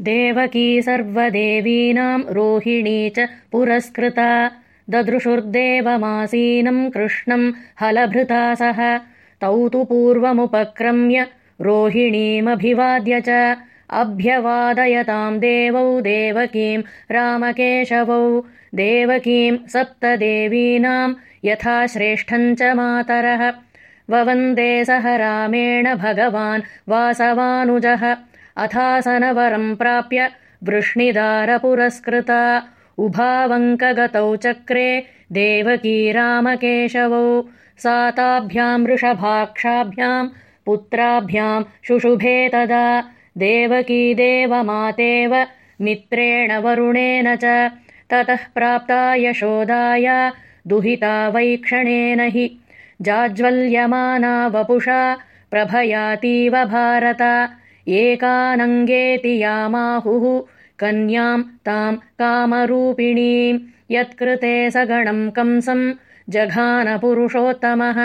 देवकी सर्वदेवीनाम् रोहिणी च पुरस्कृता। ददृशुर्देवमासीनम् कृष्णम् हलभृता सह। तौ तु पूर्वमुपक्रम्य रोहिणीमभिवाद्य च। अभ्यवादयताम् देवौ देवकीम् रामकेशवौ। देवकीम् सप्तदेवीनाम् यथा श्रेष्ठम् च मातरः। ववन्दे सह रामेण भगवान् वासवानुजः अथासनवरम् प्राप्य वृष्णिदारपुरस्कृता उभावङ्कगतौ चक्रे देवकी रामकेशवौ साताभ्याम् वृषभाक्षाभ्याम् पुत्राभ्याम् शुशुभे तदा देवकी देवमातेव मित्रेण वरुणेन च ततः प्राप्ता यशोदाया दुहिता वैक्षणेन हि जाज्वल्यमाना वपुषा प्रभयातीव भारत एकानङ्गेति यामाहुः कन्याम् ताम् कामरूपिणीम् यत्कृते स गणम् कंसम् जघानपुरुषोत्तमः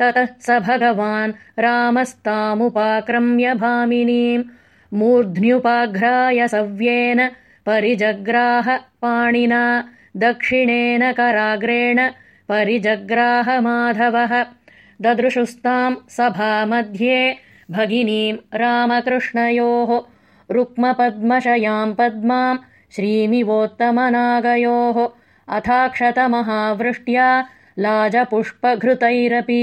ततः स भगवान् रामस्तामुपाक्रम्य भामिनीम् मूर्ध्न्युपाघ्राय सव्येन परिजग्राह पाणिना दक्षिणेन कराग्रेण परिजग्राह माधवः ददृशुस्ताम् सभामध्ये भगिनीम् रामकृष्णयोः रुक्मपद्मशयाम् पद्माम् श्रीमिवोत्तमनागयोः अथाक्षतमहावृष्ट्या लाजपुष्पघृतैरपि